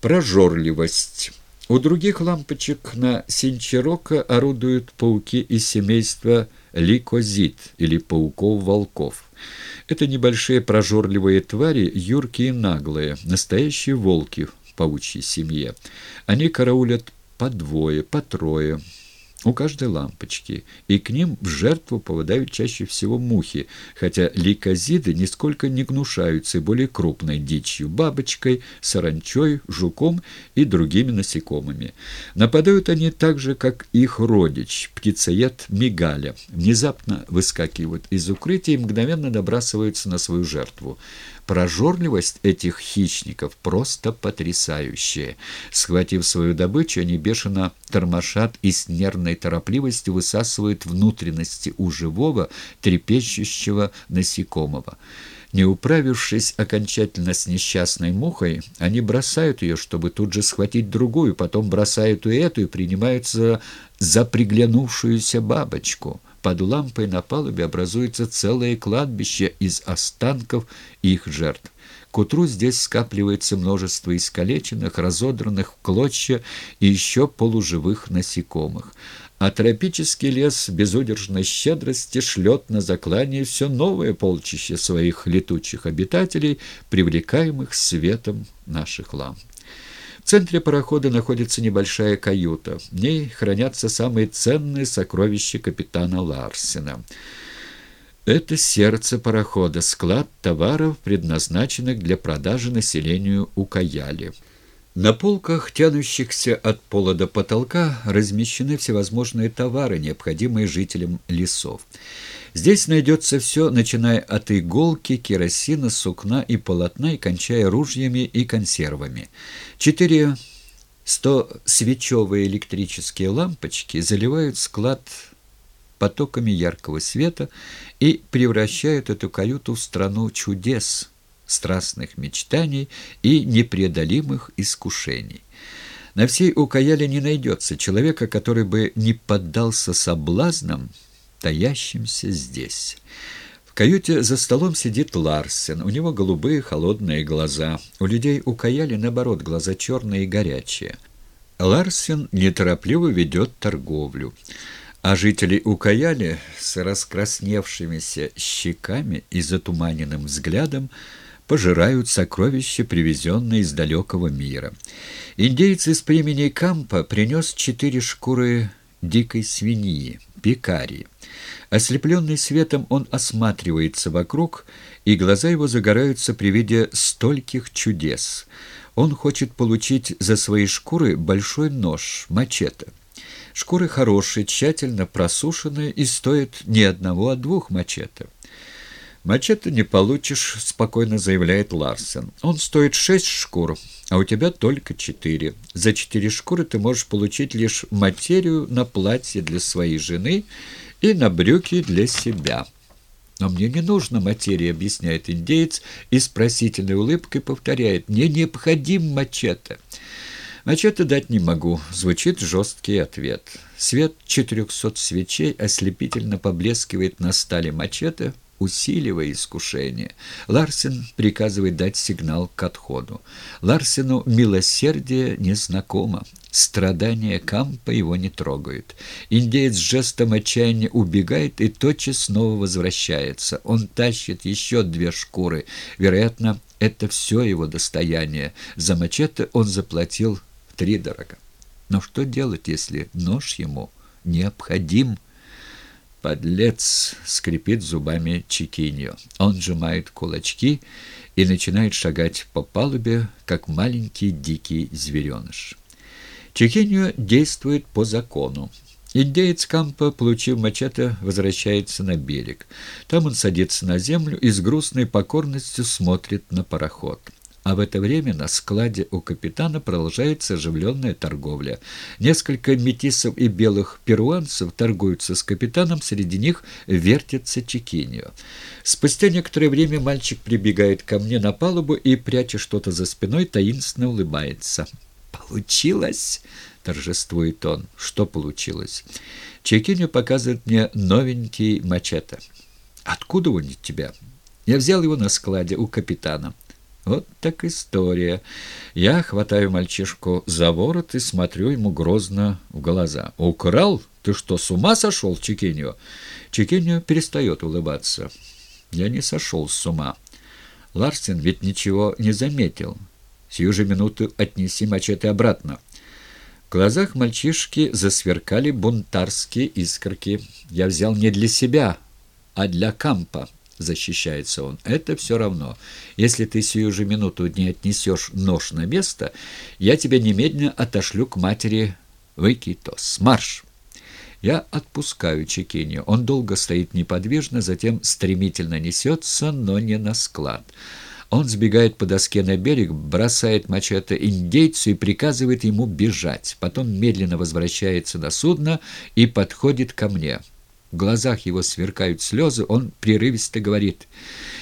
Прожорливость. У других лампочек на синчерока орудуют пауки из семейства ликозит или пауков-волков. Это небольшие прожорливые твари, юркие и наглые, настоящие волки в паучьей семье. Они караулят по двое, по трое, у каждой лампочки, и к ним в жертву попадают чаще всего мухи, хотя лейкозиды нисколько не гнушаются более крупной дичью, бабочкой, саранчой, жуком и другими насекомыми. Нападают они так же, как их родич, птицеед мигаля, внезапно выскакивают из укрытия и мгновенно набрасываются на свою жертву. Прожорливость этих хищников просто потрясающая. Схватив свою добычу, они бешено тормошат и с нервной торопливостью высасывают внутренности у живого, трепещущего насекомого. Не управившись окончательно с несчастной мухой, они бросают ее, чтобы тут же схватить другую, потом бросают и эту и принимаются за приглянувшуюся бабочку. Под лампой на палубе образуется целое кладбище из останков их жертв. К утру здесь скапливается множество искалеченных, разодранных в клочья и еще полуживых насекомых. А тропический лес безудержной щедрости шлет на заклание все новое полчище своих летучих обитателей, привлекаемых светом наших ламп. В центре парохода находится небольшая каюта. В ней хранятся самые ценные сокровища капитана Ларсена. Это сердце парохода, склад товаров, предназначенных для продажи населению Укаяли. На полках, тянущихся от пола до потолка, размещены всевозможные товары, необходимые жителям лесов. Здесь найдется все, начиная от иголки, керосина, сукна и полотна и кончая ружьями и консервами. Четыре сто свечевые электрические лампочки заливают склад потоками яркого света и превращают эту каюту в страну чудес, страстных мечтаний и непреодолимых искушений. На всей Укаяле не найдется человека, который бы не поддался соблазнам, таящимся здесь. В каюте за столом сидит Ларсен. У него голубые холодные глаза. У людей у Каяли, наоборот, глаза черные и горячие. Ларсен неторопливо ведет торговлю. А жители Укаяли с раскрасневшимися щеками и затуманенным взглядом пожирают сокровища, привезенные из далекого мира. Индейец из племени Кампа принес четыре шкуры дикой свиньи, пикари. Ослепленный светом, он осматривается вокруг, и глаза его загораются при виде стольких чудес. Он хочет получить за свои шкуры большой нож, мачете. Шкуры хорошие, тщательно просушенные и стоят не одного, а двух мачете. «Мачете не получишь», — спокойно заявляет Ларсен. «Он стоит шесть шкур, а у тебя только четыре. За четыре шкуры ты можешь получить лишь материю на платье для своей жены и на брюки для себя». «Но мне не нужно материя», — объясняет индеец и с просительной улыбкой повторяет. «Мне необходим мачете». «Мачете дать не могу», — звучит жесткий ответ. Свет четырехсот свечей ослепительно поблескивает на стали мачете, усиливая искушение. Ларсен приказывает дать сигнал к отходу. Ларсену милосердие незнакомо. Страдания Кампа его не трогают. Индеец жестом отчаяния убегает и тотчас снова возвращается. Он тащит еще две шкуры. Вероятно, это все его достояние. За мачете он заплатил втридорого. Но что делать, если нож ему необходим? Подлец скрипит зубами Чикиньо. Он сжимает кулачки и начинает шагать по палубе, как маленький дикий звереныш. Чикиньо действует по закону. Индеец Кампа, получив мачете, возвращается на берег. Там он садится на землю и с грустной покорностью смотрит на пароход. А в это время на складе у капитана продолжается оживленная торговля. Несколько метисов и белых перуанцев торгуются с капитаном, среди них вертится Чекиньо. Спустя некоторое время мальчик прибегает ко мне на палубу и, пряча что-то за спиной, таинственно улыбается. «Получилось!» — торжествует он. «Что получилось?» Чекиньо показывает мне новенький мачете. «Откуда он у тебя?» «Я взял его на складе у капитана». Вот так история. Я хватаю мальчишку за ворот и смотрю ему грозно в глаза. «Украл? Ты что, с ума сошел, Чекиньо?» Чекиньо перестает улыбаться. «Я не сошел с ума. Ларсен ведь ничего не заметил. Сию же минуту отнеси мачете обратно». В глазах мальчишки засверкали бунтарские искорки. «Я взял не для себя, а для Кампа». — защищается он. «Это все равно. Если ты сию же минуту не отнесешь нож на место, я тебя немедленно отошлю к матери Выкитос. Марш!» Я отпускаю Чекинью. Он долго стоит неподвижно, затем стремительно несется, но не на склад. Он сбегает по доске на берег, бросает мачете индейцу и приказывает ему бежать. Потом медленно возвращается на судно и подходит ко мне. В глазах его сверкают слезы, он прерывисто говорит,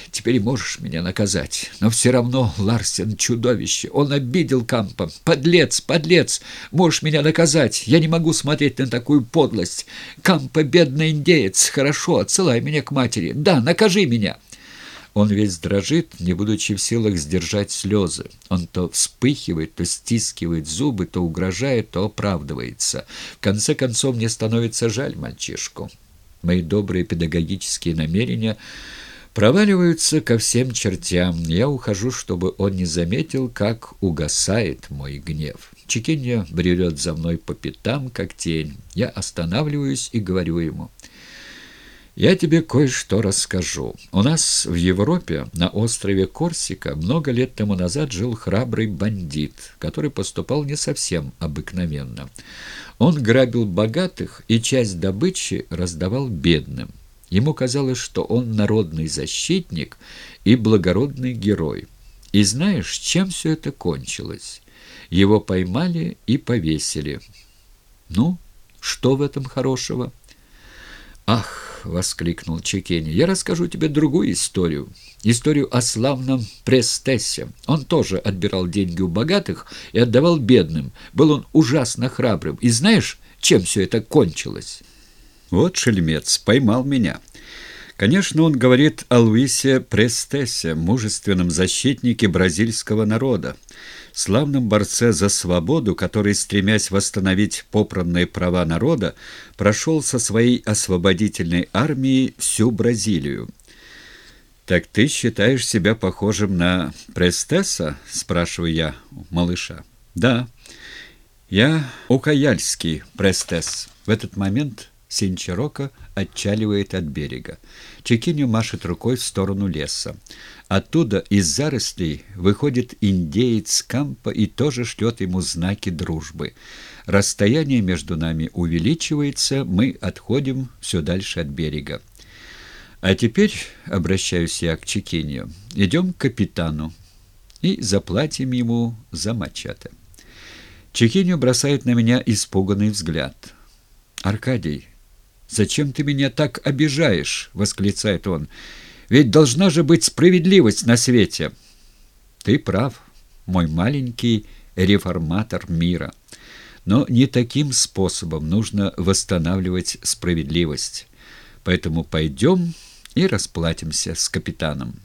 «Теперь можешь меня наказать, но все равно Ларсен — чудовище, он обидел Кампа, подлец, подлец, можешь меня наказать, я не могу смотреть на такую подлость. Кампа — бедный индеец, хорошо, отсылай меня к матери, да, накажи меня». Он весь дрожит, не будучи в силах сдержать слезы. Он то вспыхивает, то стискивает зубы, то угрожает, то оправдывается. В конце концов, мне становится жаль мальчишку мои добрые педагогические намерения проваливаются ко всем чертям. Я ухожу, чтобы он не заметил, как угасает мой гнев. Чекинья бредет за мной по пятам, как тень. Я останавливаюсь и говорю ему — я тебе кое-что расскажу. У нас в Европе, на острове Корсика, много лет тому назад жил храбрый бандит, который поступал не совсем обыкновенно. Он грабил богатых и часть добычи раздавал бедным. Ему казалось, что он народный защитник и благородный герой. И знаешь, чем все это кончилось? Его поймали и повесили. Ну, что в этом хорошего? Ах! — воскликнул Чекени. «Я расскажу тебе другую историю. Историю о славном Престессе. Он тоже отбирал деньги у богатых и отдавал бедным. Был он ужасно храбрым. И знаешь, чем все это кончилось?» «Вот шельмец, поймал меня». Конечно, он говорит о Луисе Престесе, мужественном защитнике бразильского народа, славном борце за свободу, который, стремясь восстановить попранные права народа, прошел со своей освободительной армией всю Бразилию. «Так ты считаешь себя похожим на Престеса?» – спрашиваю я малыша. «Да, я Укаяльский Престес». В этот момент Синчарока отчаливает от берега. Чекиню машет рукой в сторону леса. Оттуда из зарослей выходит индеец Кампа и тоже шлет ему знаки дружбы. Расстояние между нами увеличивается, мы отходим все дальше от берега. А теперь, обращаюсь я к Чекинью, идем к капитану и заплатим ему за мачете. Чекиню бросает на меня испуганный взгляд. «Аркадий, «Зачем ты меня так обижаешь?» — восклицает он. «Ведь должна же быть справедливость на свете». «Ты прав, мой маленький реформатор мира. Но не таким способом нужно восстанавливать справедливость. Поэтому пойдем и расплатимся с капитаном».